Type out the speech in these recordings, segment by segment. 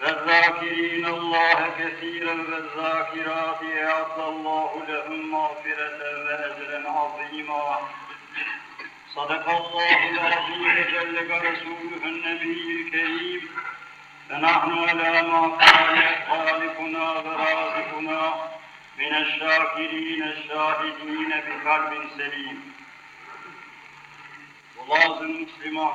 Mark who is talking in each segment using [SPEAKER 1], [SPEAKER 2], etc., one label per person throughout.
[SPEAKER 1] والذاكرين الله كثيرا والذاكرات أعطى الله لهم مغفرة وأجرا عظيما صدق الله العظيم جل رسوله النبي الكريم فنحن على ما قال خالقنا ورازقنا من الشاكرين الشاهدين بقلب سليم والله المسلمات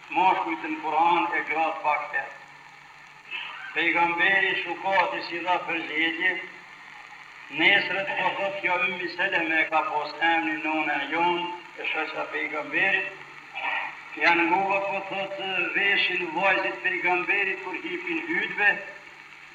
[SPEAKER 1] Mashkujt në Kur'an e gratë pak herë. Pejgamberi Shukati s'i dha përgjegje, Nesret po thotë kjo Ymmi Seleme e ka pos emnin nona e jonë e shoqja Pejgamberit, ja ngova po thotë veshin vajzit Pejgamberit kur hipi n'hytbe,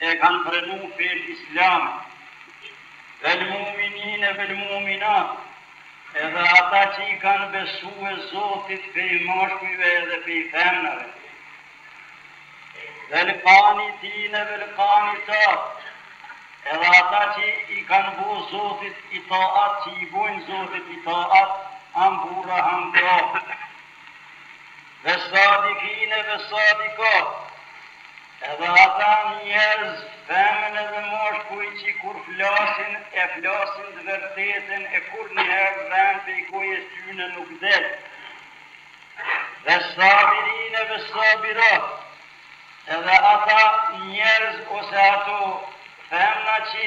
[SPEAKER 1] e kanë prenu fenë islame, vel mu'minine vel mu'minat, edhe ata që i kanë besue Zotit pej mashkujve edhe pej femnave, vel qanitine vel qanitat, edhe ata që i kanë bo Zotit itaat që i bojnë Zotit itaat, ham burra ham gra. ves sadiqine ves sadiqat, edhe ata njerëz, femën edhe mashkuj qi kur flasin e flasin të verteten e kurrnjëherë rrenë pej gojës tyne nuk del, ves sabirine ves sabirat, edhe ata njerëz ose ato femna qi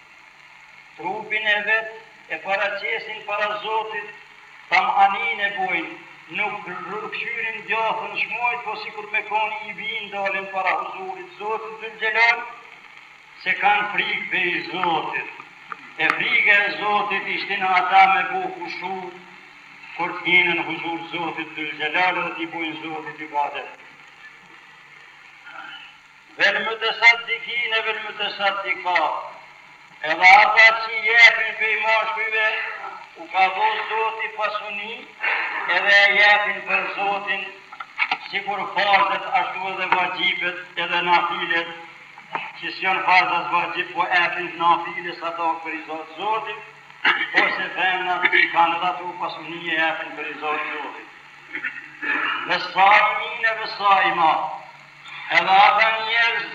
[SPEAKER 1] Trupin e vet e paraqesin para Zotit, tamaninë e bojnë, nuk rrin kqyrin djathën çmojt po sikur me kon i bijnë dalin para huzurit Zotit Zylxhelal se kanë frikë pej Zotit e frika e Zotit i shtin ata me bo hushu kur të hinë në huzur Zotit Zylxhelal dhe t'i bojnë Zotit ibadet. Vel mutesaddiqine vel mutesaddiqat, edhe ata qi jepin prej mashkujve u ka dho Zoti pasuni edhe e jepin për Zotin sikur farzet ashtu edhe vaxhibet edhe nafilet qi s'jon farz as vaxhib po epin nafile sadakë për riza t' Zotit ose femnat qi kan edhe ato pasuni e epin për riza t' Zotit. Ves saimine ves saimat, Edhe ata njerëz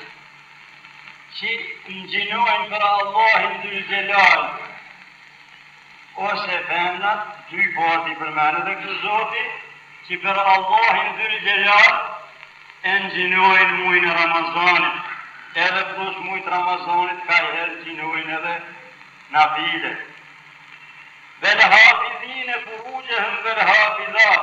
[SPEAKER 1] që ngjinojnë për Allahin Dhul-Xhelal ose femnat, dy part i përmend edhe këtu Zoti, që për Allahin Dhul-Xhelal e ngjinojnë muajin e Ramazanit, edhe plus muajit të Ramazanit kajherë ngjinojnë edhe nafile. Vel-hafidhine furuxhehum vel-hafidhat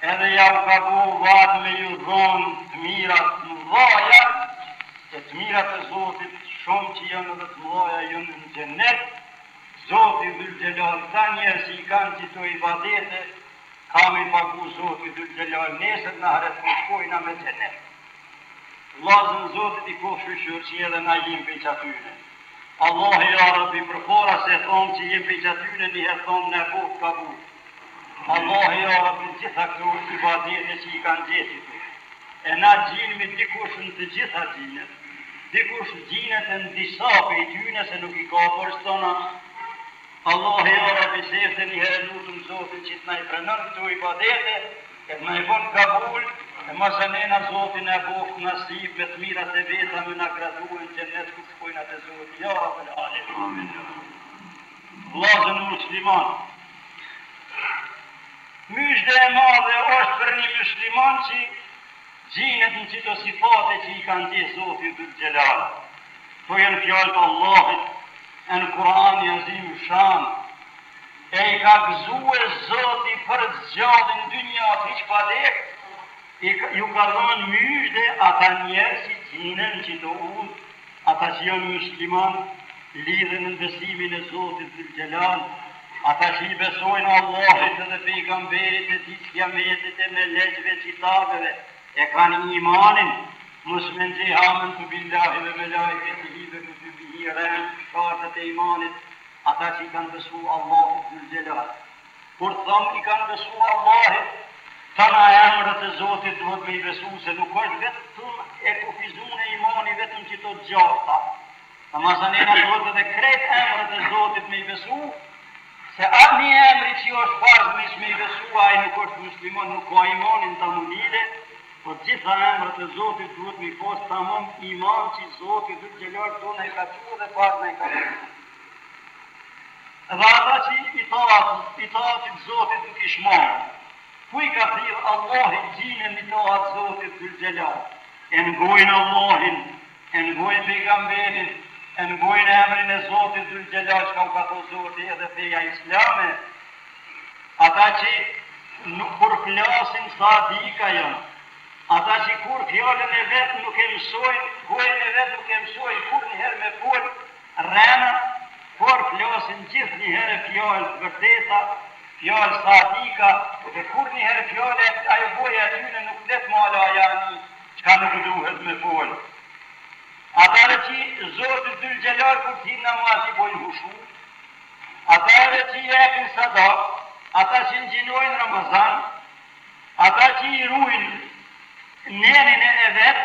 [SPEAKER 1] Edhe jau ka bo vad me ju dhonë t'mira t'mdhaja se t'mirat e Zotit shumë që jon edhe t'mdhaja jon në xhenet Zoti dhul xhelal kta njerz që i kanë qito ibadete ka me i pagu Zoti dhul xhelal nesër në ahiret kur shkojna me xhenet Vllazën Zotit i koft shyqyr qi edhe na jim prej qatyne Allahi ja Rabi përpara se thom që jim prej qatyne niher thom ne boft kabul Allah ja Rabbi gjitha këto ibadete që i kanë gjeti ty e na gjinemi dikush në të gjitha gjinet dikush gjinet në disa pej tyne se nuk i ka për shtona Allah ja Rabbi sefte një herë lutëm Zotin që të na i pranon këto ibadete e të na i bën kabul e masanena Zoti na boft nasib me të mirat e veta me na gradue n'xhennet ku shkojnë atë Zoti ja Rabbel Alemin Amin Vllazën musliman Myzhde e madhe osht për një musliman që gjinet në qito sifate që i ka njeh Zoti dhul xhelal Kto jan fjalë të Allahit e n'Kurani azimushan e i ka gëzue Zoti për s'gjalli në dynja hiq pa dek i ju ka dhan myzhde ata njerëz që gjinen në qito udhë Ata që janë myslimanë lidhen në besimin e Zotit Dhul Xhelal, ata që i besojnë Allahit dhe Pejgamberit e Tij Kijametit e Meleqve Qitabeve e kanë imanin, mos me njehë Amentu Billahi ve Melaiketihi ve Kutubihi rend shartet e imanit, ata që i kanë besu Allahut Dhul Xhelal. Kur thom i kan besu Allahit, tana emrat e Zotit duhet me i besu se nuk është vetëm e kufizune imani vetëm qito të gjashta, e masanena duhet edhe krejt emrat e Zotit me i besu, se a ni emri qi është farz mos me i besu ai nuk është musliman nuk ka imanin tamonile, por gjitha emrat e Zotit duhet me i pas tamam iman qi Zoti dhul xhelal tona i ka qu edhe farz na i ka bo. Dhe ata që itaat, itaatin Zotit nuk i shmangë. Ku i ka thirrë Allahi gjinen n'itaat të Zotit Zul-Xhelal? E ngojnë Allahin, e ngojnë Pejgamberin, e ngojnë emrin e Zotit Zul-Xhelal, çka u ka thon Zoti edhe feja islame, ata që nuk kur flasin sadika janë, ata që kurrë fjalën e vet nuk e mësojnë, gojën e vet nuk e mësojnë kurrë njëherë me folë, Rrena, por flasin gjithnjëhere fjalë të vërteta, fjalë sadika dhe kurrnjëherë fjale ajo goja e tyne nuk flet malajani çka nuk duhet me folë. Ata edhe qi Zoti Zylxhelal kur të hinë namaz i bojnë hushu, ata edhe qi jepin sadakë, ata qi ngjinojnë Ramazan, ata qi i rujnë Nerin e vet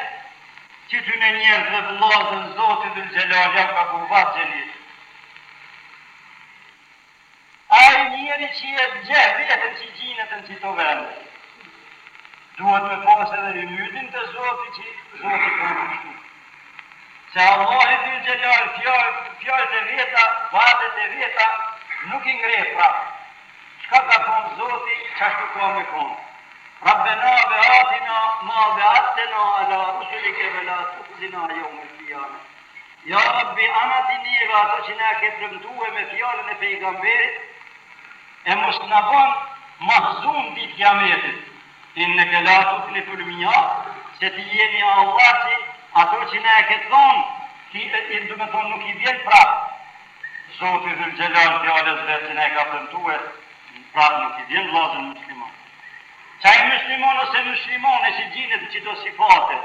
[SPEAKER 1] qetyne njerzve vllazen zoti dhul xhelal ja u ka bo vad xhenetin ai njeri qi e njeh veten qi gjinet në qito vende duhet me pas edhe ymytin te zoti qi zoti ka bo kshtu. Se Allahi Dhul-Xhelal fjalën e vet, vadet e veta nuk i ngreh prap. Çka ka thonë Zoti, qashtu ka me kon. Rabbena ve atina ma ve attena ala rusulike ve la tuhzina jeume l'kijame. Ja Rabbi, epna ti neve ato që na i ke premtue me fjalën e pejgamberit, e mos na ban mahzun ditë Kijametit. Inneke la tuhliful miad, se ti je një Allah që ato që na e ke thonë, ti, do me thonë, nuk i vjen prapë. Zoti Dhul Xhelal fjalës vet që na e ka premtue, prapë nuk i vjen vllazën musliman. Qaj musliman ose muslimane që gjinet këto sifate,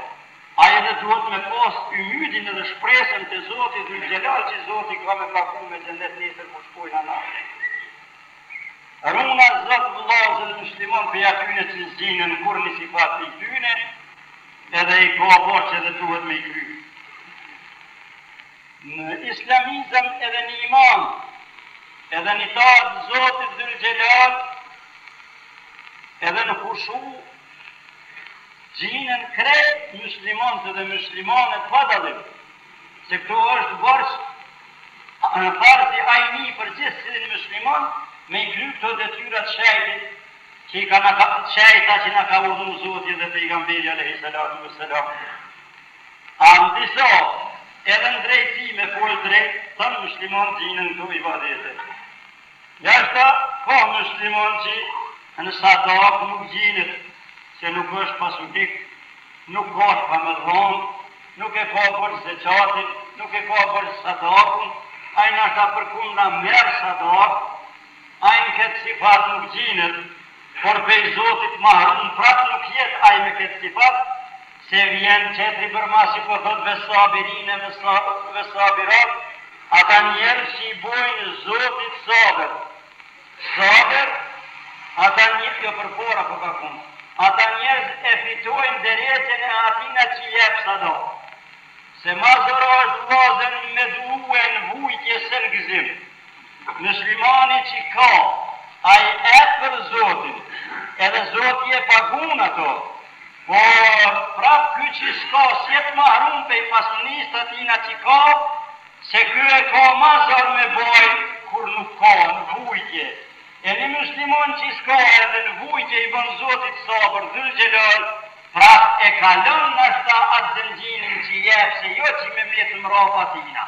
[SPEAKER 1] ai edhe duhet me pas ymydin edhe shpresën te Zoti Dhul Xhelal që Zoti ka me pagu me xhenet nesër kur shkojna në ahiret. Runa Zot vllazën musliman prej atyne që s'gjinen kurr ni sifat pej tyne edhe i ka borxh edhe duhet me i kry në islamizëm edhe në iman edhe në itaat zotit dhul xhelal edhe në kushu gjinen krejt muslimanët edhe muslimanet pa dallim se kjo është borxh farzi ajni për gjithësecilin mysliman me i kry këto detyra të shejta që i ka na ka të shejta që na ka urdhëruar Zoti dhe pejgamberi alejhi salatu ve selam a disa edhe në drejtësi me fol drejt tanë mysliman gjinen n'këto ibadete Ndoshta ka mysliman që në sadakë nuk gjinet se nuk është pasunik, nuk ka çka me dhon, nuk e ka borxh zeqatin, nuk e ka borxh sadakën, ai ndoshta përkundra merr sadakë, ai në këtë sifat nuk gjinet, por pej Zotit mahrum prap nuk jet ai me këtë sifat, Se vjen qetri përmas që po thot ves-sabirine ves-sabirat ata njerz që i bojn zotit sabër sabër ata njerz qi përpara po kan thon ata njerz e fitojn dereçen e atina që jep sadak se ma zor asht vllazen me durue në vujtje se në gzim. Myslimani qi ka, ai ep për Zotin, edhe Zoti e pagun ato, por prap ky qi ska s'jet mahrum pej pasunis të atina qi ka, se ky e ka ma zor me bajt sabër kur nuk ka, n'vujtje, e ni mysliman qi ska edhe n'vujtje i bon Zotit sabër Dhul-Xhelal, prap e kalon nashta at zenginin qi jep se jo qi me met mrapa tina.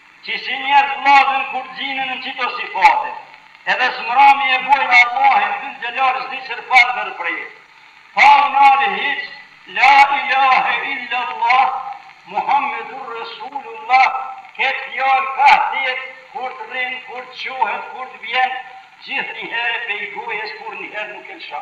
[SPEAKER 1] Qisi njerz vllazen kur gjinen në qito sifate edhe smrami e bojn Allahin dhul xhelal ziqër far verpre pa u nal hiç la ilahe illa llah Muhammedur Resulullah ket fjal kah të jet kur të rrin kur të çohet kur të vjen gjithnjëher e pej gojes kurr njëher nuk e lsha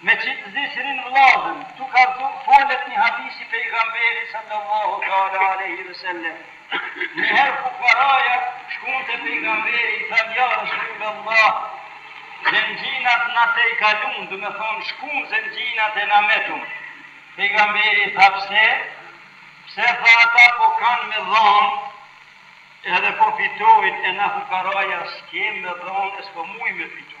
[SPEAKER 1] Me qit zikrin vllazën tu kallzu folet nji hadith i pejgamberit sallallahu teala alejhi ve sellem Nji her fukaraja shkun te pejgamberi i than ja Resulallah zenxhinat na tejkalun do me thon shkun zenxhinat e na metun Pejgamberi i tha pse pse tha ata po kan me dhon edhe po fitojn e na fukaraja skem me dhon e spo mujm me fitu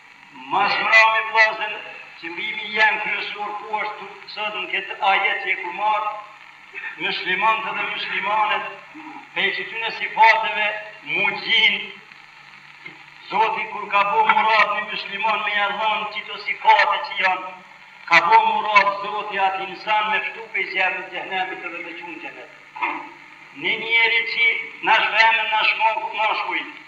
[SPEAKER 1] Mas mrami vllazen qëllimi jem kryesor ku është tu sot në këtë ajet qi e kum marr muslimanët dhe muslimanet pej qëtyne sifateve mu gjin Zoti kur ka bo murat një musliman me ja dhonë qito sifate që janë ka bo murat Zoti atë insan me pshtu pej zjarrit të xhehnemit dhe me çu në xhenet një njeri që nash vemen nash mogu nash kujt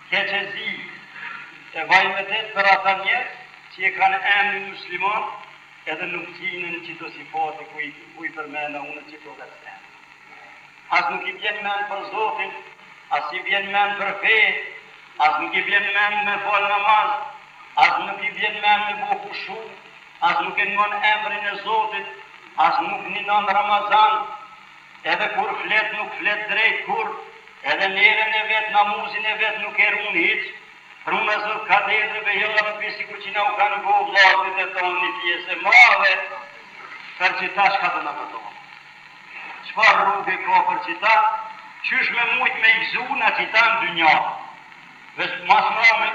[SPEAKER 1] Keq e zi, e vaj medet per ata njerz qi e kan emnin musliman edhe nuk gjinen qito sifate ku i ku i permena une qito dhet sen. As nuk i bjen men per Zotin, as i bjen men per fe, as nuk i bjen men me fal namaz, as nuk i bjen men me bo hushu, as nuk e ngon emrin e Zotit, as nuk ninon Ramazan, Edhe kur flet nuk flet drejt kurr edhe neren e vet namuzin e vet nuk e run hiq pruna zot katedrëve ja rabi sikur që na u kan bo vllazërit e tan një pjes e madhe per qita çka do na voton çfar rruge ka per qita qysh me mujt me i gzu na qita në dynja veç mas mrami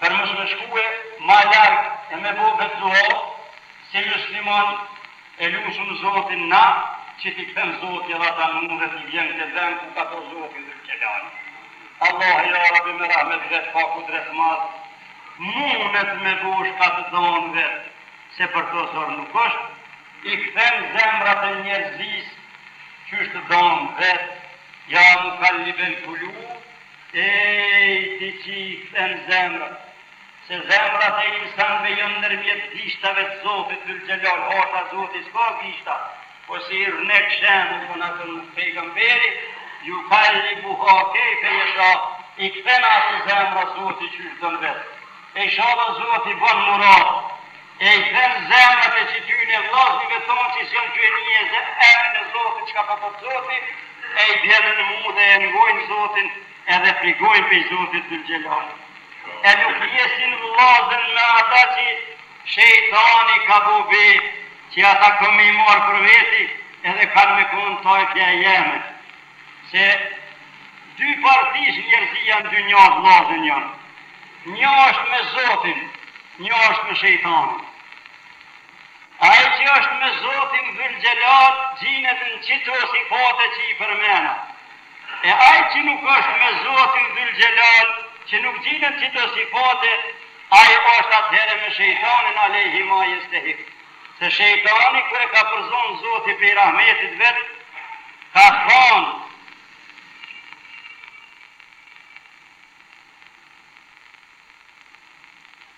[SPEAKER 1] per mos me shkue ma larg e me bo veç dua si mysliman E lusëm zotin na që ti kthen zoti edhe ata mune ti vjen ke vend ku ka thonë zoti dhulxhelali Allahi jarabi me rahmet vet ka kudret madh munet me bo shka të donë vet se për to zor nuk është i kthen zemrat e njerzis qysh të donë vet ja mukallibel kulub ej ti qi i kthen zemrat Se zemrat e insanve jon nermjet gishtave të zotit Zylxhelal hasha zoti ska gishta po si yrnek shembull po na thon pejgamberi jukallibuha kejfe jesha i kthen ato zemra zoti qysh don vet e shalla zoti bon murat e i kthen zemrat e qityne vllaznive ton qi sjon ty e njiez e emrin e zotit qka po thot zoti e i bjen në udhë e ngojn zotin Edhe frigojnë prej Zotit Dhul-Xhelal, e nuk jesin vëllazën ne ata qe shejtani ka bo be qe ata ka me i marrë për veti edhe kanë me kon taifja jeme, se dy parti njerzia në dynja vëllazën janë, nja është me Zotin, nja është me shejtanin. Ai qe është me Zotin Dhul-Xhelal gjinet n'qito sifate qe i përmena. E ai që nuk është me Zotin Dhul-Xhelal, që nuk gjinet qëto sifate, ai është atëherë me shejtanin alejhi ma jestehik. Se shejtani kur e ka përzonë Zoti prej rahmetit vet, ka thanë,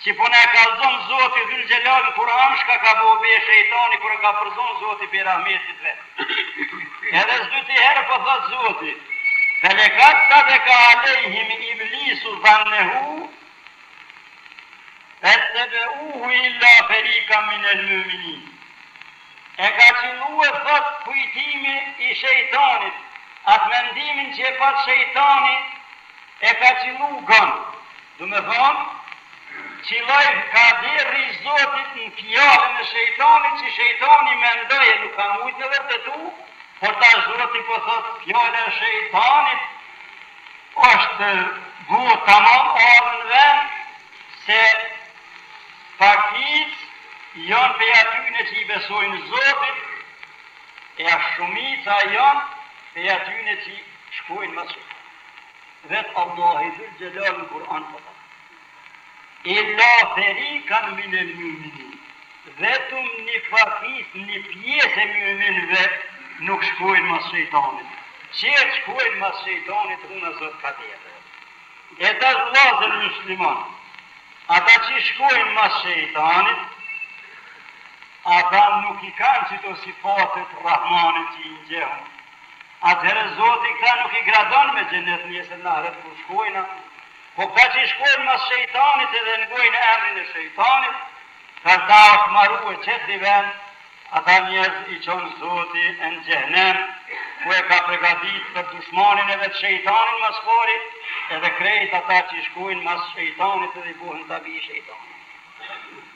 [SPEAKER 1] Qi po na e kallzon Zoti Dhul Xhelal në Kur'an shka ka bo be shejtani kur e ka përzon Zoti pej Rahmetit vet edhe s'dy ti herë po thot Zoti ve lekad saddeka alejhim iblisu dhannehu festebeuhu illa ferikan min el myminin e ka qëllue thot kujtimi i shejtanit atë mendimin që e pat shejtani e ka qëllu gënë Domethënë, qilloi kaderi i Zotit në fjalën e shejtanit që shejtani mendoi e nuk ka mujt me vërtetu, por tash Zoti po thotë fjala e shejtanit është bo tamam ardhur në vend se pakicë janë pej atyne që i besojnë Zotit e shumica janë pej atyne që shkojnë mas tij. Vetë Allahi Dhul Xhelal në Kur'an po thotë: Illa ferikan min el mu'minin, vetëm një pakicë, një pjesë e mu'minëve nuk shkojnë mas shejtanit. Tjertë shkojnë mas shejtanit, unë Zot ka tjetër. E tash vëllazër musliman, ata që shkojnë mas shejtanit, ata nuk i kanë qëto sifatet e Rahmanit që i njehëm Atëherë Zoti këta nuk i gradon me Xhenet nesër në Ahiret kur shkojnë aty. Po këta që i shkojnë mas shejtanit edhe e ngojnë emrin e shejtanit, për këta është marue qet vend, ata njerëz i çon Zoti në Xhehenem, ku e ka pregaditë për dushmanin e vet shejtanin ma s'pari, edhe krejt ata që i shkojnë mas shejtanit edhe i bohen tabi i shejtanit.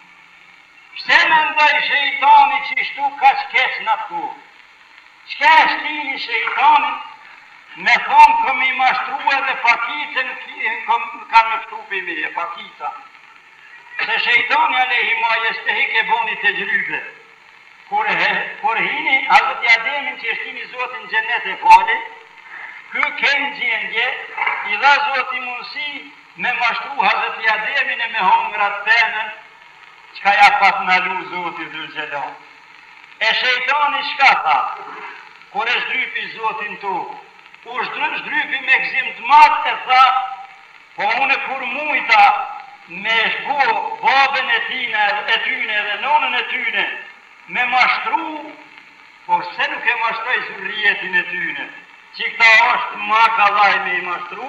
[SPEAKER 1] Pse mendoj shejtani qishtu kaq keq në atë kohë? Çka e shtini shejtanin me thonë kom me i mashtru edhe pakicen kan me pshtu pej meje pakica se shejtani alejhi ma jestehik e boni texhrybe kur he kur hini hazreti Ademin që e shtini zoti në xhenet e fali ky ken gjendje i dha zoti mundësi me mashtru hazreti Ademin e me hongrat pemen çka ja pat nalu zoti dhul xhelal E shejtani çka tha, kur e zhdrypi Zoti n'tokë, u zhdrypi me gëzim të madh e tha, Po unë kur mujta me bo baben e tine, e tyne dhe nënën e tyne, me mashtru, pse nuk e mashtroj zurrijetin e tyne, që këta është ma kallaj me i mashtru,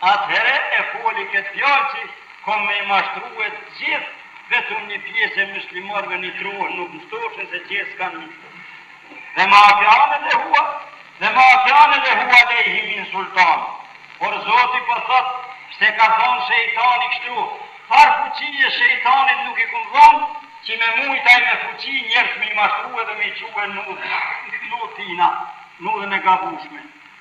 [SPEAKER 1] Atëhere e foli këtë fjalë që kom me i mashtrue të gjithë, vetëm një pjesë e myslimanëve një trohë nuk pshtofshin se tjerë s'kanë me pshtu. Ve ma kane lehu a, ve ma kane lehu alejhim min sultan. Por Zoti po thotë, pse ka thonë shejtani kështu, farë fuqie shejtanit nuk i kum dhonë, që me mujt ai me fuqi njerëz me i mashtrue dhe me i çue në udhë, në udhë t'tina, në udhën e gabushme.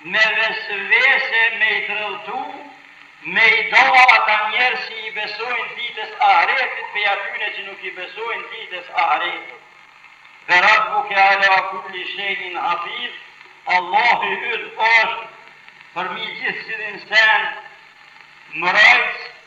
[SPEAKER 1] Me vesvese me i tradhtu me i da ata njerz që i besojnë ditës ahretit pej atyne që nuk i besojnë ditës ahretit ve rabbuke ala kulli shejin hafidh Allahu yt osht për mi gjithcilin send mbrojtës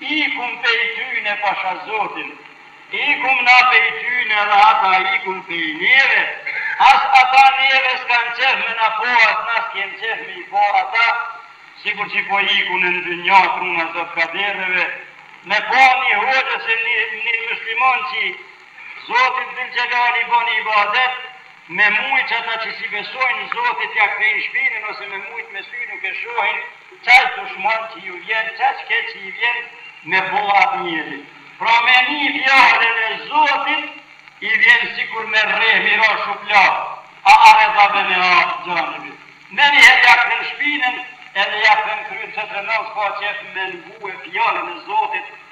[SPEAKER 1] Ikum pej tyne pasha Zotin, ikum na pej tyne edhe ata ikun pej neve, as ata neve s'kanë qef me na po as na s'kemë qef me i po ata, sikur që po ikun e në dynja truna zotkaderreve, me pa ni hoxhë ose ni ni myslimon qi Zotit Dhul Xhelal i boni ibadet me mujt që ata që s'i besojnë Zotit ja kthejnë shpinën ose me mujt me sy nuk e shohin çaq dushman që ju vjen çaq keq që i vjen me pa atë njeri pra me ni fjalen e Zotit i vjen sikur me rreh me i ra shuplak a'reda ve nea bixhanibih meniher ja kthen shpinën edhe ja kthen kryt qe se na s'ka qef me ngue fjalen e Zotit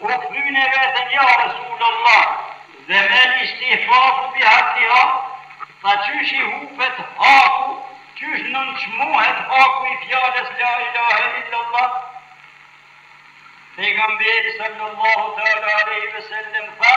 [SPEAKER 1] U kthyen e vetën ja Resulallah dhe men istihfafu bi haqqiha, tha qysh i hupet haku, qysh nënçmohet haku i fjalës la ilahe illallah, Pejgamberi sallallahu teala alejhi ve sellem tha,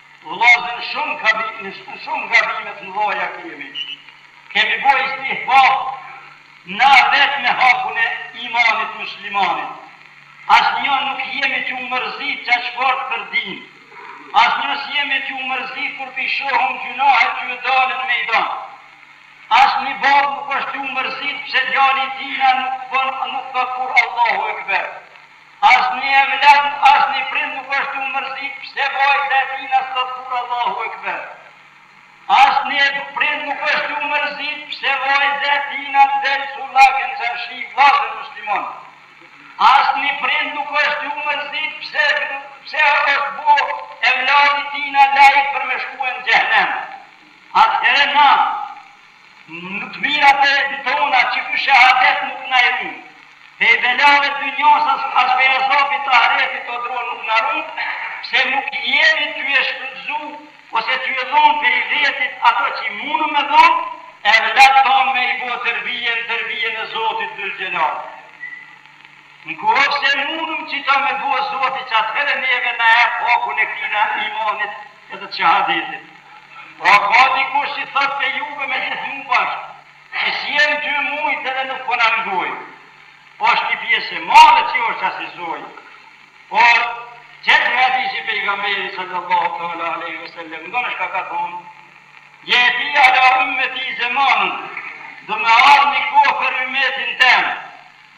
[SPEAKER 1] Vëllazër shumë gabime shumë gabime të mëdha kemi kemi bo istihfaf na vetë me hakun e imanit muslimanit asnjë nuk jemi tju mërzit qaq fort për din asnjë sjemi tju mërzit kur pi shohum gjunahet që tju dalin në mejdan asnjë bab nuk është tju mërzit pse djali i tina nuk bon nuk thot kurr Allahu ekber Asnji evlad, asnji prind nuk është tu mërzit pse vajza e tina s'thot kurr Allahu Ekber. Asnji prind nuk është tu mërzit pse vajza e tina del cullake në çarshi vllazër musliman. Asnji prind nuk është tu mërzit pse pse është bu evladi i tina laik për me shkue në xhehenem. Atëherë na Nuk t'mirat e tona që ky shehadet nuk na i run. Pej belave dynjos as pej azabit të ahiretit o dro nuk na run, pse nuk jemi ty e shfrytëzu ose ty e dhon pej vetit ato që i munëm me dhon evlat tanë me i bo terbije në terbijen e Zotit Dhul-Xhelali. Nkohëse munëm qita me bo Zoti që atëhere neve na e jep hakun e qetina imanit edhe që hadithit. Pra ka diku që thotë se juve me gjithë mu bashkë që s'jenë ty mujtë edhe nuk po na ngojnë. Po është një pjesë e madhe që është asisoj. Por qëtë me di që pejgamberi sallallahu ta'ala aleyhi ve sellem don çka ka thonë Jeeti ala ummeti zemanun do me ardhë një kohë për umetin temë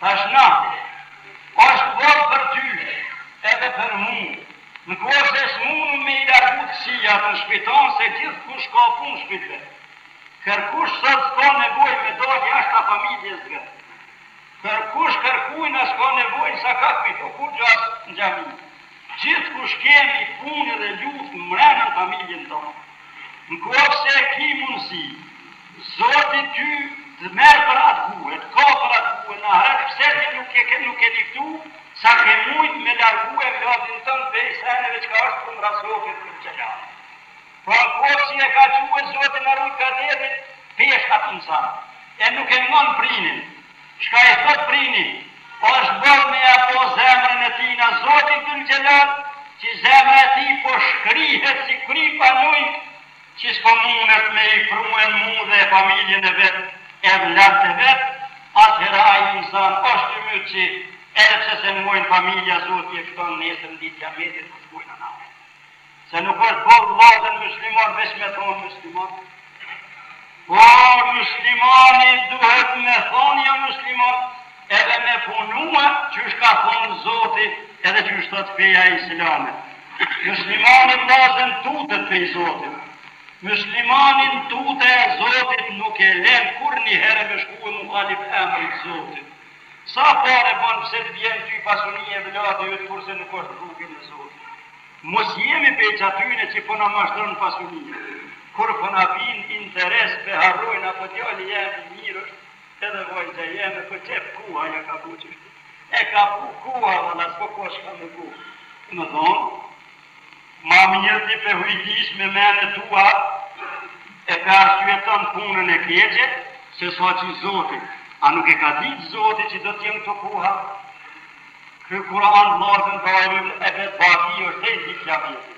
[SPEAKER 1] Tash na ajo është bo për ty edhe për mu. N'kohëse s'munëm me i largu t'kqijat n'shpi tonë se gjithkush ka punë n'shpi t'vet. Kërkush sot s'ka nevojë me dalë jashta familjes vet. Kërkush kërkujna s'ka nevojë sakaq me kërku xhas n'xhami. Gjithkush kemi punë dhe luftë mrena familjen tonë. Nkohëse e ki mundësi, Zoti ty të merr përgjegjës, të ka për atë bue në ahiret pse ti nuk je ke nuk ke liftu sa ke mujt me largu evladin tënd prej seneve çka është kundra Zotit dhul xhelali. Po nkohëse e ka çue Zoti na rujt kaderi ka insan e nuk e ngon prinin Çka i thot prindi osht bërë me ja bo zemrën e tij na Zoti Dulxhelal qi zemra e tij po shkrihet si kripa n'ujë qi spo munet me i pru n'udhë familjen e vet evlat e vet atëherë ai insan osht i myt qi edhe pse s'e mun familja Zoti e fton nesër në ditë kiametit nuk mun anane Se nuk është boll vllazën mysliman veç me thonë mysliman. Po myslimani duhet me thonë jam mysliman edhe me punue qysh ka thonë Zoti edhe qysh thot feja islame. Myslimani vllazën tutet prej Zotit. Myslimanin tuta e Zotit nuk e len kurrnjëherë me shkue muhalif emrit Zotit. Sa pare bën pse të vjen ty pasuni evlati yt kurse nuk është n'rrugën e Zotit. Mos jemi pej atyne që po na mashtron pasunia. Kur po na bin interes po e harrojmë apo djali jem i mir është edhe vajza jeme po qe kuha ja ka bo qështu. E ka bo kuha valla spo ka çka me bo. Do me thon ma mir ti po e ujdis me men e tua e po e arsyeton punen e keqe se sa qi zoti. A nuk e ka dit zoti që do të jetë këtu kuha? Ky Kur'an vllazën ka dalul edhe babi është degë i kiametit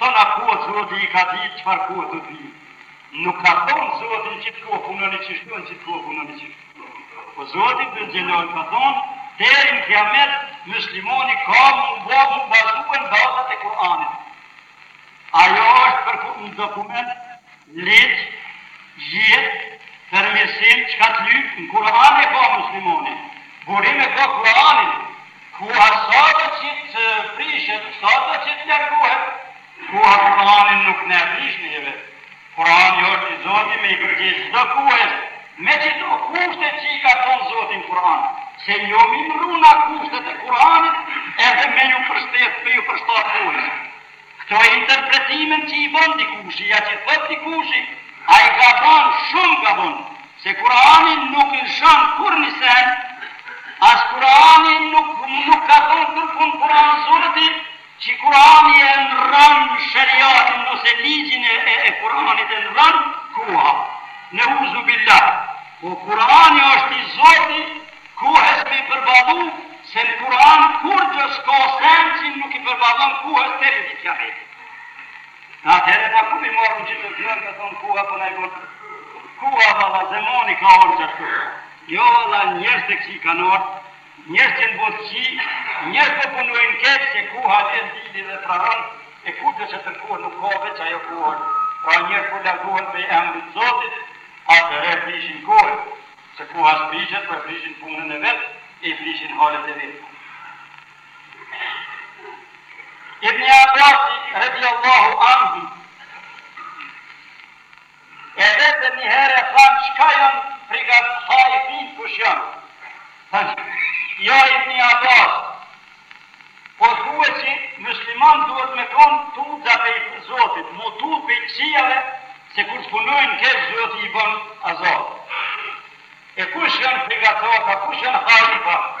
[SPEAKER 1] thonë koha po zoti i ka dit çfar kohë do të vijë nuk ka thonë zoti qit kohë punoni qishtu qit kohë punoni qishtu po zoti dhul xhelal ka thonë deri në kiamet myslimani ka mu bo mu bazue në bazat e Kur'anit Ajo është për ne dokument, ligj, jetë, permirësim, çka të lypë, në Kur'an e ka muslimani, burim e ka Kur'anin, kuha sado që të prishet, sado që t'largohet, kuha Kur'anin nuk na e prish neve, Kurani është i Zoti me i përgjigj çdo kuhes me qito kushte që i ka dhënë Zoti në Kuran, se jo me i ndrrue na kushtet e Kuranit edhe me ju përshtet me ju përshtat kuhës. Këto interpretimet që i bën dikushi ja që thot dikushi ai gabon shumë gabon se Kurani nuk lëshon kurrnjë send as Kurani nuk nuk ka thon kërkun n'Kuran Zoti Që Kuranin e ndrron sheriatin ose ligjin e Kur'anit e ndrron koha. Neuzubillah. Po Kur'ani është i Zoti, kohes me i përballu, se në Kur'an kurrgjë s'ka send që nuk i përballon kohes deri ditë Kiametit. E atëherë na ku mi marrë në gjithë të me thonë koha po na i bën. Koha valla zemani ka ardhur ashtu. Jo valla njerëzit e këqij kanë ardhur Njerz që në botë qi, njerz po punojnë keq që koha len dili dhe pranon e kurdo qe të kohë nuk ka veç ajo kohën pra njerz kur largohen prej emrit të Zotit atëhere e prishin kohën se koha s'prishet po e prishin punën e vet e i prishin halet e veta. Ibni Abasi radijallahu anhu E vetën një herë e thanë çka jon frigaca a i din kush jon thanë ja Ibni Abas po thue që musliman duhet me kon tuta pej Zotit m'u tut pej kqijave se kur të punojnë keq Zoti i bon azab e kush jon frigaca kush jon a i thanë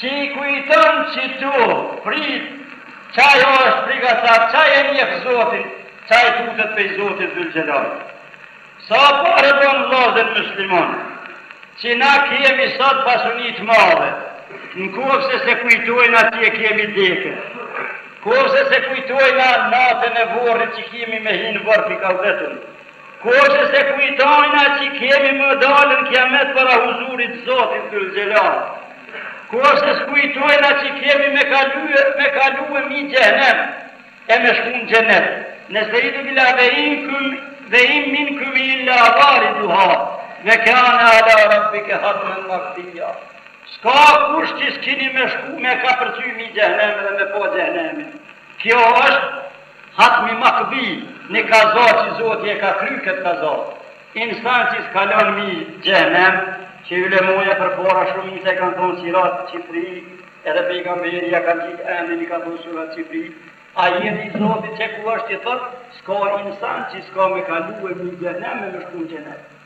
[SPEAKER 1] Që i kujton që do prit qaj është frigaca qaj e njeh Zotin qaj tutet pej Zotit Dhul Xhelal sa pare bon vllazën myslimon që na kemi sot pasuni të madhe nkofse se kujtojna a qe kemi dekë kofse se kujtojna naten e vorrit që kemi me hi në vorr pikallvetun Kofse se kujtojna qi kemi me dalë në kiamet para huzurit të Zotit Dhul-Xhelal. Kofse s'kujtojna qi kemi me kalue, me kalue mi Xhehenem e me shku në Xhenet. Neste'idhu bil-lah ve in küm, ve in minküm illa variduha, ve kâne ala Rabbike hatmen maqdija. S'ka kush qi s'ki me shku me kapërcy mi Xhehenem dhe me pa Xhehenemin. Kjo është, Hatmi makdi një kaza qi Zoti e ka kry kët kaza insan qi s'kalon mi xhehenem që ylemoja përpara shumica i kan thon sirat qipri edhe pejgamberi ja ka qit emnin i ka thon sirat qipri ajeti i Zotit qe ku asht qi thot ska insan qi ska me kalue mi xhehenem e me shku në xhenet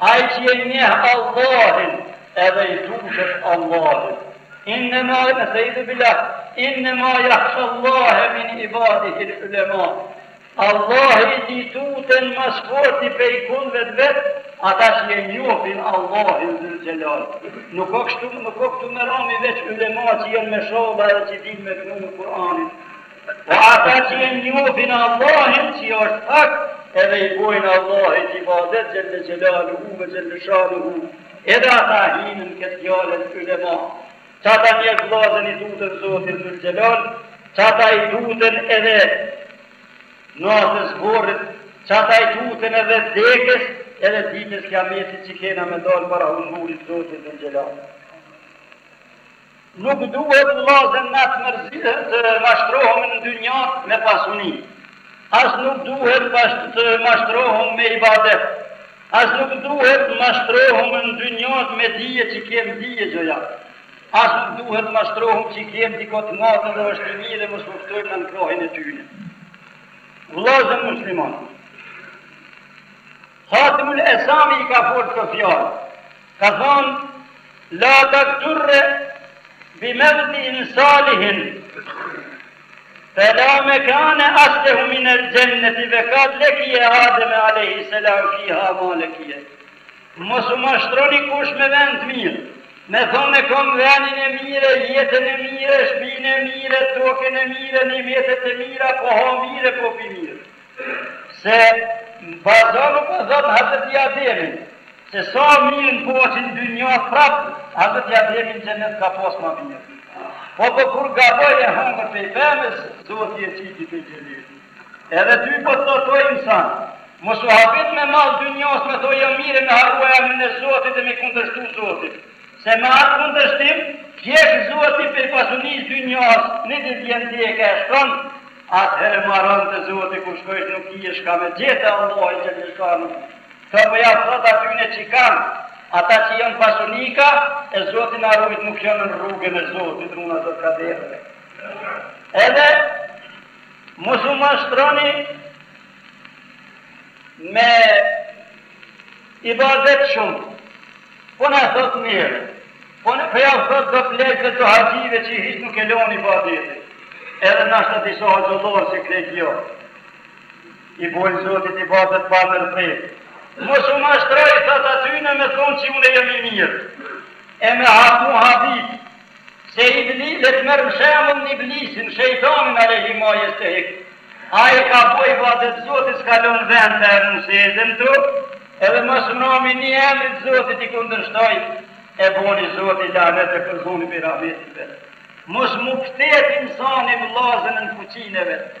[SPEAKER 1] Ai që e njeh Allahin edhe i tutet Allahit. Neste'idhu bil-lah, innema yakhshallaha min ibadihi al-ulama. Allahit i tuten mas forti prej kullëvet vet, ata që e njohin Allahin Dhul Jalal. Nuk o kështu, nuk o këtu merami veç ulema që janë me sholla edhe që dinë me knu Kur'anin. Po ata që e njohin Allahin qi është hak edhe i bojnë Allahit ibadet xhelle xhelaluhu ve xhelle shanuhu, edhe ata hinë në këtë fjalën ulema. Qata njerëz vllazën i tutën Zotit Zul Xhelal, qata i tutën edhe natës vorrit, qata i tutën edhe dekës, edhe ditës kiametit që kena me dalë para huzurit Zotit Zul Xhelal. Nuk duhet vëllazër na të mërzihen të mashtrohemi në dynja me pasuni, as nuk duhet të mashtrohemi me ibadet, as nuk duhet të mashtrohemi në dynja me dije që kemi dije gjoja, as nuk duhet të mashtrohemi që kemi dikon të ngatën dhe është i mire e mos shpëtojmë nën krahin e tyne. Vëllazër musliman, Hatimul Esami i ka folë këto fjalë, ka thënë, La tagterre bi mevdi'in salihin, fe la mekane aslehu minel xhenneti ve kad lekije Ademe alejhi selam fiha ma lekije. Mos u mashtroni kush me vend të mirë, me thonë e kam venin e mire, jetën e mire, shpinë e mire, token e mire, nimetet e mira, po ha mire, po pi mire. Se mbazo nuk e thotë Hazreti Ademi se sa mirë në kofshi në dynja prap Hazreti Ademi në xhenet ka pas ma mirë po po kur gaboj e hongër pej pemes Zoti e qiti pej xhenetit edhe ty po të thotë o insan mos u habit me mall dynjas me thonë jam mirë e me harrua emrin e Zotit e me kundërshtu Zotit Se me atë kundërshtim, t'hjek Zoti prej pasunisë dynjas, e të vjen deka e shkon, atëherë marron te Zoti kur shkojsh nuk kije çka me gjet te Allahi Xheleshanu. Kto po ja thot atyne që kanë, ata që jon pasunika, e Zoti na rujt nuk jon në rrugën e Zotit, runa Zot kaderëve. Edhe mos u mashtroni me ibadet shum Po na thot mir Po po ja u thot do pleqve do haxhive qe hiq nuk e lon ibadetin edhe nashta disa hoxhollarë qe krejt jo i bojn zotit ibadet pa ndërpre mos u mashtroni thot atyne me thon qe une jom i mir e me u habit Se ibli le të merr shembull në iblisin, shejtanin alejhi ma jestehik. Ai i ka bo ibadet Zotit ska lënë vend pa ra në sexhde në tokë, edhe ma s'mrami ni emrit Zotit i kundërshtoi, e boni Zoti lanet e përzuni prej rahmetit vet. Mos mu pshtet insani vllazën në fuqinë e vet.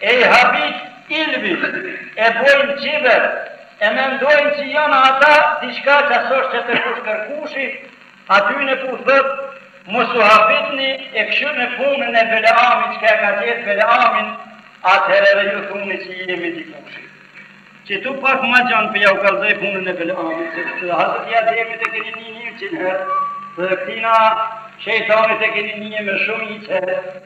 [SPEAKER 1] E i habit ilmi, e bojn qibër, e mendojn qi jan ata diçka asosh qe te kush kërkushi, atyne pu thot, mos u habitni e kshyrni punën e Beleamit qka e ka gjet Beleamin, atëhere dhe ju thuni qi jemi dikushi. Qetu pak ma gjan po ja u kallzoj punën e Beleamit, se të Hazreti Ademit e keni ni njëqind herë, dhe këtina shejtanit e keni ni me shum iç herë,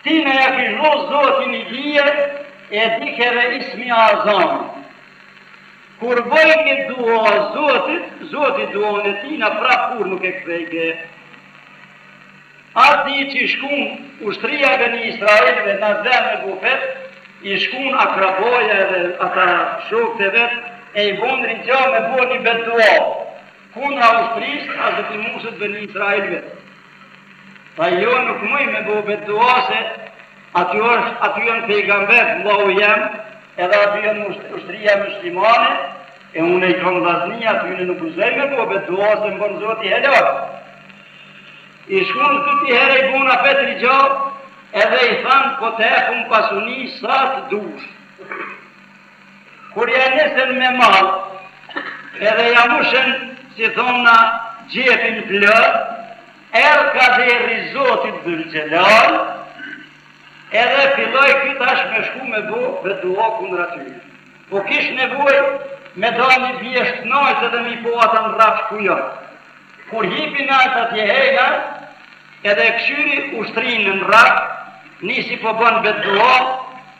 [SPEAKER 1] Ktina ja kish dhonë zoti një dije e dike edhe ismi azami kur bëjke dua zotit zoti duan e tina prap kurr nuk e kthejke at dit që shkun ushtria beni israilve n'at dhe me luftë i shkun akrabaja edhe ata shokët e vet e i bonë rixha me bo një beddua kundra ushtris hazreti musës beni israilve Tha jo nuk muj me bo beddua se aty është aty janë pejgambert vllau jem edhe aty janë ushtria muslimane e une i kam vazni atyne nuk guxoj me bo beddua se më bon zoti helak i shkun së dyti herë i bonë apet rixha edhe i than po t'epim pasuni sa të dush Kur ja nisën me mall, edhe ja mushën, si thonë na, xhepin plot, erdh kaderi i Zotit Dhul-Xhelal, edhe filloi ky tash me shku me bo bedua kundra tyre. Po kish nevojë me dalë një bjeshkë t'naltë edhe me i pa ata në rrafsh ku janë. Kur hipi naltë atje hejna, edhe e kqyri ushtrinë në rrafsh, nisi po bën bedua,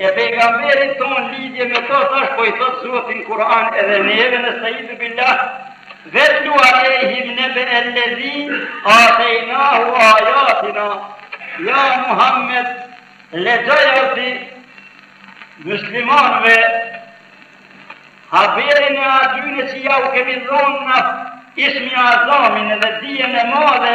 [SPEAKER 1] E pejgamberit tonë lidhje me to thash po i thot Zoti në Kur'an edhe neve esteidhu billah Vetlu alejhim nebeel-ledhi atejnahu ajatina Ja Muhammed lexojau ti muslimanve haberin e atyre që ja u kemi dhonë na ismi azamin edhe dijen e madhe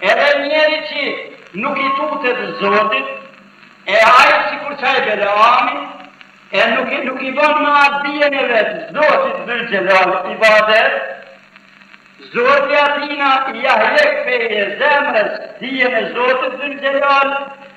[SPEAKER 1] Edhe njeri qi nuk i tutet Zotit, e ai sikur qaj Beleami, e nuk e nuk i bën me atë dijen e vet Zotit Dhylxhelal ibadet, Zoti atina ja hjek pej zemres dijen e Zotit Dhylxhelal,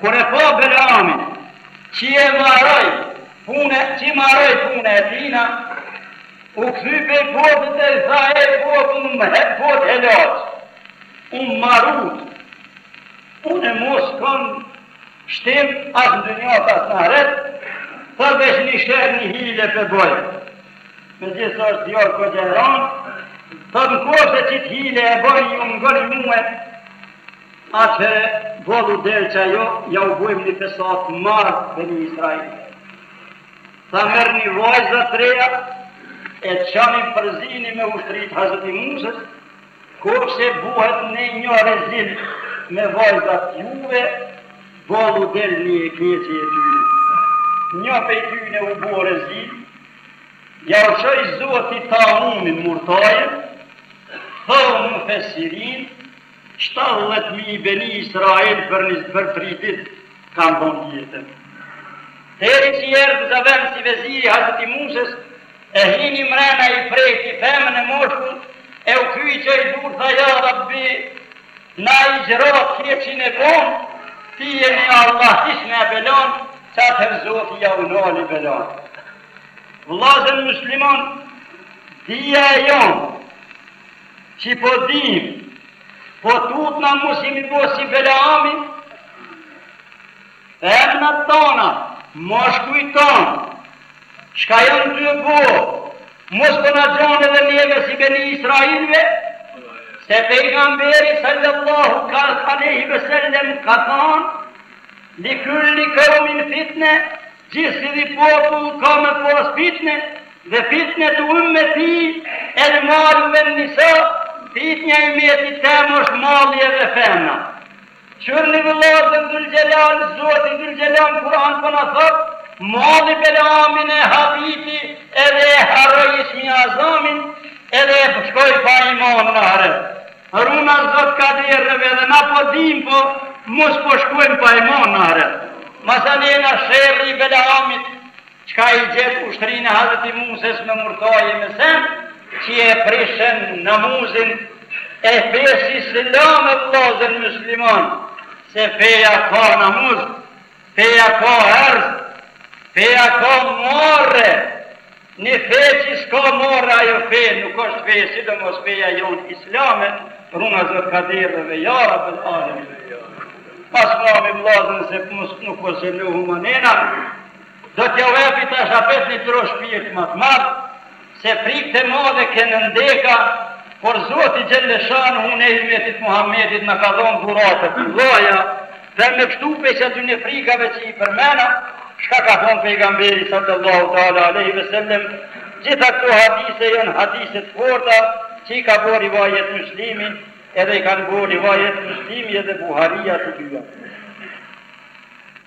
[SPEAKER 1] Kur e pa Belami, qi e maroi punën, qi maroi puna e tina, u kthy pej popllit dhe i tha, e popë, më he, popë helaq, unë marut, unë mo s'kom shpëtim as në dynja as në ahiret, tha veç një sherr një hile po e boj. Megjithëse është gjo kogja e rondë, tha në koftë se qit hile e bojë, ju më ngoni mue, Atëherë volu del qajo ja u bojmë një fesat t'madh Beni Israilve. Tha merrni vajza të reja e çoni përzini me ushtrit Hazreti Musës, kofse bohet ne një rezil me vajzat juve, volu del një e keqe e tyne. Një pej tyne u bo rezil, ja u çoj zoti taunin murtajën, thonë mufesirin, Shtatëdhet mi Beni Israil për tri ditë kan dhon jetën. Deri që erdhi zëvendësi veziri i Hazreti Musës, e hini mrena i prehti femën e mashkullin e i çoi durt tha ja Rabbi na e gjetëm të keqin e bon ti je një Allah hiqna belan qatëherë Zoti ja u nali belan. Vëllazën musliman, dija e jonë Si po dimë, po tutna mos jemi bo si Belami? Femnat tona, mashkujt tanë, çka janë ty e bo, mos po na gjonë edhe neve si Beni Israilve? Se Pejgamberi sallallahu teala alejhi ve sellem ka thanë, Li kulli kaumin fitne, Gjithcili popull ka me pas fitne, dhe fitnetu ummeti el-malu wen-nisa, fitnja e ymetit tem është malli edhe femna. Kqyrni vëllazën, Zoti Dhul-Xhelal në Kur'an po na thotë, Malli Bel'amin e habiti edhe e harroi Ismi Azamin edhe shkoi pa iman n'ahret. Rruna zot kaderëve edhe na po dijmë po mos po shkojmë pa iman n'ahret. Maazallah sherri i Belaamit qka i gjet ushtrinë e Hazreti Muses me murtaj e me sen qi e prishën namuzin e fesë islame vllazën musliman se feja ka namuz Feja ka erz, feja ka marre, ni fe që s'ka marre ajo fe nuk është fe, sidomos feja jonë islame, runa zot kaderreve ja rabel alemin. Pak ma, mi vllazën se nuk po zëlohu më nena, do t'ja vepi tash apet një tro shpirt më të madh, Se frikë te madhe ke n'dekë por zoti xhelle shanu hu ne ymetit muhammedit na ka dhonë dhuratë të mdhaja per me pshtu pej atyne frikave që i permena shka ka thonë pejgamberi sallallahu teala alejhi ve sellem gjitha kto hadise jon hadise të forta që i ka bo rivajet muslimi edhe i kan bo rivajet muslimi edhe buharia të dyja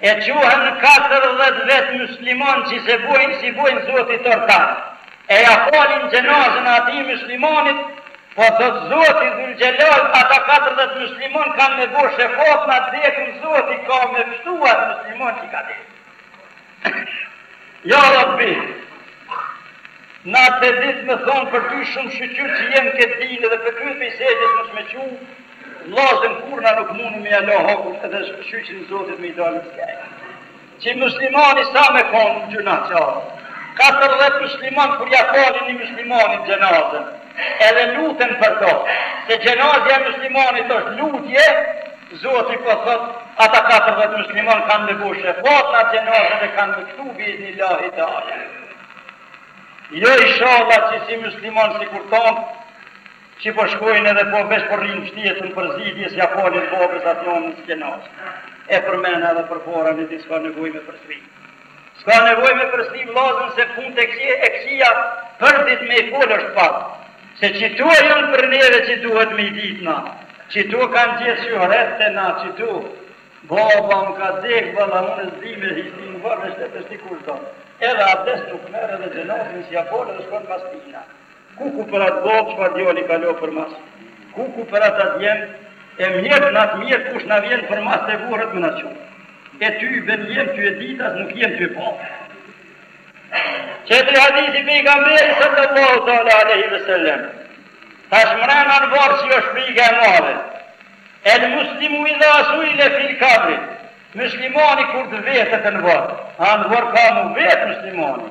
[SPEAKER 1] E quhen katërdhjetë vetë myslimanë qi s'i bojnë s'i bojnë Zotit ortak e ja falin xhenazën atij myslimanit po thotë Zoti Dhul-Xhelal ata katërdhjetë myslimanë kanë me bo shefat atij t'dekuni Zoti ka me pështu atë mysliman qi ka dek Ja Rabbi në ate ditë me thonë për ty shumë shyqyr qi jem këtë dinë dhe për këte krye pej sexhdes mos me çu Vllazën kurna nuk mundem me ja la hapur edhe shyqyr zotit me i dalë në skejë. Që muslimani sa me kon gjynahqar. Katërdhjetë musliman kur ja falin një muslimanit xhenazën, edhe luten për to, se xhenazja e muslimanit është lutje, Zoti po thot, ata katërdhjetë musliman kanë me bo shefat në atë xhenazë dhe kanë me këtu biiznillahi teala. Jo ishalla qi si musliman sikur tonë, Qi po shkojnë edhe po veç po rrinë pshteten për zidi s'ja falin babës as nënës kenaç e përmenda edhe përpara ne ti s'ka nevojë me përsri s'ka nevojë me përsri vllazën se punët e këqija e këqija përdit me i fol është pak se qitu e janë për neve qi duhet me i ditë na qitu kanë gjithë që hret te na qitu baba më ka dek valla unë s'di me histi në varr veç le të shti kush do edhe abdes nuk merr edhe xhenazën s'ja fal edhe shkon pas tina Kuku për atë boll çfar djali kalo përmas kuku për ata djem e mjer nat mjer kush na vjen përmas te vorret me na çu e tybe jemi tu e ditë as nuk jemi tu e ba Qetri hadith i pejgamberi sallallahu ta'la aleyhi ve sellem tash mrena në varë që është frika e madhe el muslimu idha suile fil kabri muslimani kur të vetet në varë a në varë ka mu vetë muslimani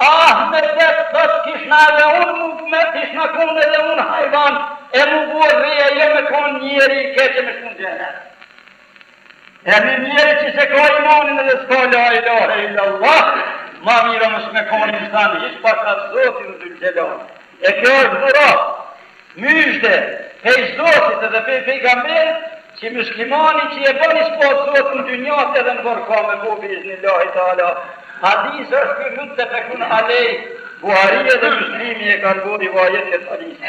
[SPEAKER 1] Ah me kesh thot kishna edhe un mu me kish me kon edhe un hajvan e mu bo dhe e jo me kon njeri i keq e me shku në xhehenem e ni njeri që s'e ka imanin edhe s'ka la ilahe illallah ma mirë mos me kon insan hiq pasha zotin dhul xhelal E kjo është dhuratë, myzhde, pej Zotit edhe pej Pejgamberit që myslimani që e bën ispat Zotin në dynja edhe në varr ka me bo biiznillahi teala. Hadith është ky muttefekun alejh, Buharia dhe Muslimi e kanë bo rivajet këtë hadith.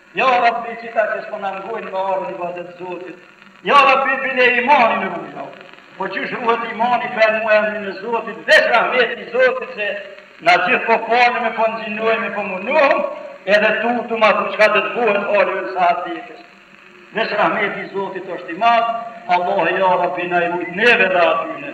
[SPEAKER 1] Ya Rabbi qita që s'po na ngojnë me ardhë në ibadet Zotit, Ya Rabbi bile imanin me rujtë, po qysh ruhet imani po me emrin e Zotit, veç rahmeti i Zotit se na gjithë po falëm e po nxinojmë e po munohem edhe tutum atë qka do të bëhet hali ynë sahati dekës. Veç rahmeti i Zotit është i madh, Allahe ya Rabbi na i rujt neve dhe atyne.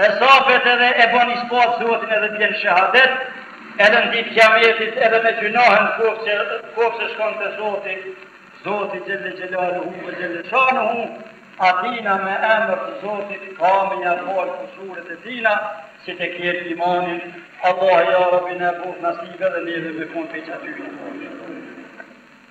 [SPEAKER 1] Hesabet edhe e bën ispat Zotin edhe bjen shehadet edhe në ditë kiametit edhe me gjynahe në koftë se shkon te Zoti Zoti xhelle xhelaluhu ve xhelle shanuhu atina me emër të Zotit ka me ja fal kusuret e tina si te ketë imanin Allah ja Rabbi na boft nasib edhe neve me kon pe qatyre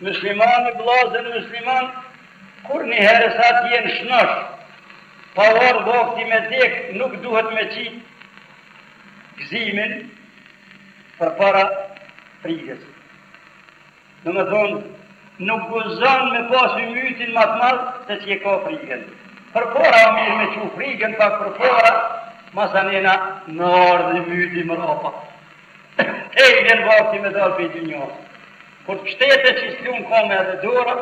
[SPEAKER 1] Myslimani vllazën mysliman kur niher sa ti je n'shnosh pa t'ardh vakti me dek nuk duhet me qit gzimin përpara frigës domethon nuk guzon me pas imytin ma të madh se qe e ka frigën përpara o mir me qu frigën pak përpara masanena me ardh imyti mrapa tej t'vjen vakti me dal pej dynjas Kur pshtetesh qi s'lun kama edhe dora,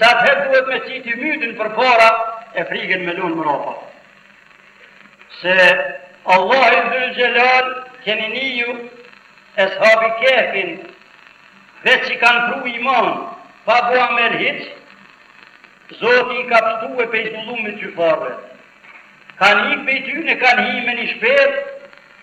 [SPEAKER 1] qatëherë duhet me qitë imytin përpara e frigën me lun mrapa. Se Allahi dhul xhelal keni ni ju eshabi kehfin veç qi kanë pru iman pa bo amel hiç, Zoti i ka pështu pej zullumit qyfarve. Kanë hik pej tyne e kanë hi me një shpet,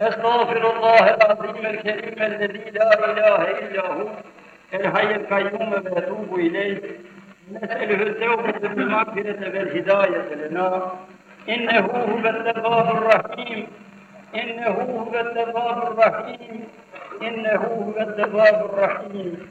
[SPEAKER 1] أستغفر الله العظيم الكريم الذي لا إله إلا هو الحي القيوم وأتوب إليه نسأله التوبة والمغفرة والهداية لنا إنه هو التواب الرحيم إنه هو التواب الرحيم إنه هو التواب الرحيم